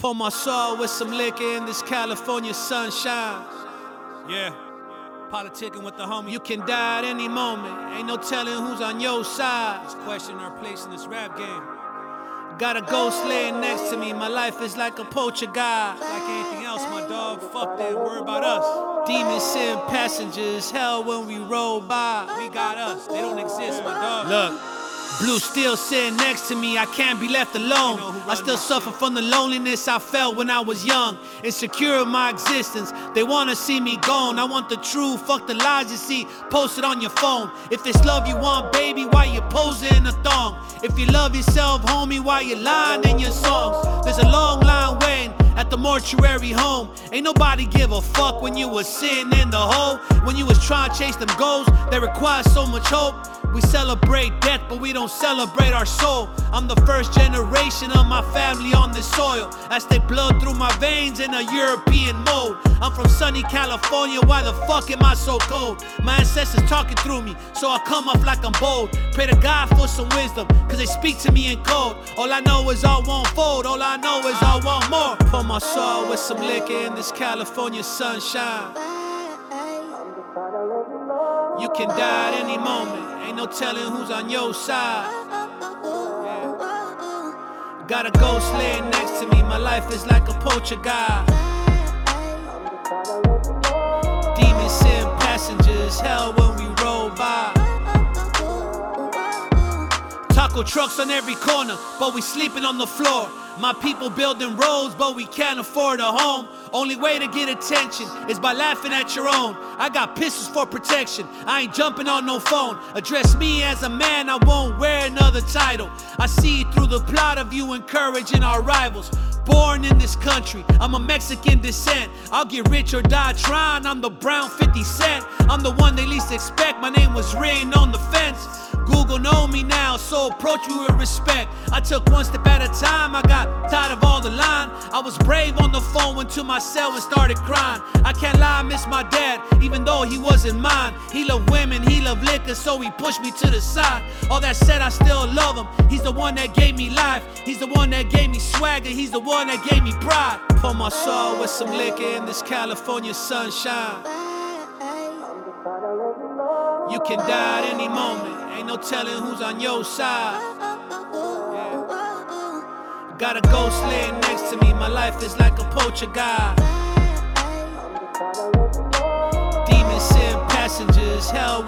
Pour my soul with some liquor in this California sunshine. Yeah, politicking with the homie. You can die at any moment. Ain't no telling who's on your side. Just questioning our place in this rap game. Got a ghost laying next to me. My life is like a poacher poltergeist. Like anything else, my dog. Fuck that. Worry about us. Demons send passengers. Hell when we roll by. We got us. They don't exist, my dog. Look. Blue still sitting next to me, I can't be left alone. I still suffer from the loneliness I felt when I was young, insecure in my existence. They wanna see me gone. I want the truth, fuck the lies you see posted on your phone. If it's love you want, baby, why you posing in a thong? If you love yourself, homie, why you lying in your songs? There's a long line waiting at the mortuary home. Ain't nobody give a fuck when you was sitting in the hole. When you was trying to chase them goals that require so much hope. We celebrate death, but we don't celebrate our soul. I'm the first generation of my family on this soil. As they blood through my veins in a European mode. I'm from sunny California, why the fuck am I so cold? My ancestors talking through me, so I come off like I'm bold. Pray to God for some wisdom, cause they speak to me in code. All I know is I won't fold, all I know is I want more. Pour my soul with some liquor in this California sunshine. You can die at any moment. Ain't no telling who's on your side. Got a ghost laying next to me. My life is like a poltergeist. Demons send passengers. Hell when we roll by. Taco trucks on every corner, but we sleeping on the floor. My people building roads, but we can't afford a home. Only way to get attention is by laughing at your own. I got pistols for protection. I ain't jumping on no phone. Address me as a man, I won't wear another title. I see through the plot of you encouraging our rivals. Born in this country, I'm a Mexican descent. I'll get rich or die trying. I'm the brown 50 cent. I'm the one they least expect. My name was written on the fence. Google know me now, so approach me with respect. I took one step at a time, I got tired of all the line. I was brave on the phone, went to my cell and started crying. I can't lie, I miss my dad, even though he wasn't mine. He loved women, he loved liquor, so he pushed me to the side. All that said, I still love him. He's the one that gave me life, he's the one that gave me swagger, he's the one that gave me pride. Pour my soul with some liquor in this California sunshine. You can die at any moment. Ain't no telling who's on your side. Yeah. Got a ghost laying next to me. My life is like a poltergeist. Demons send passengers. Hell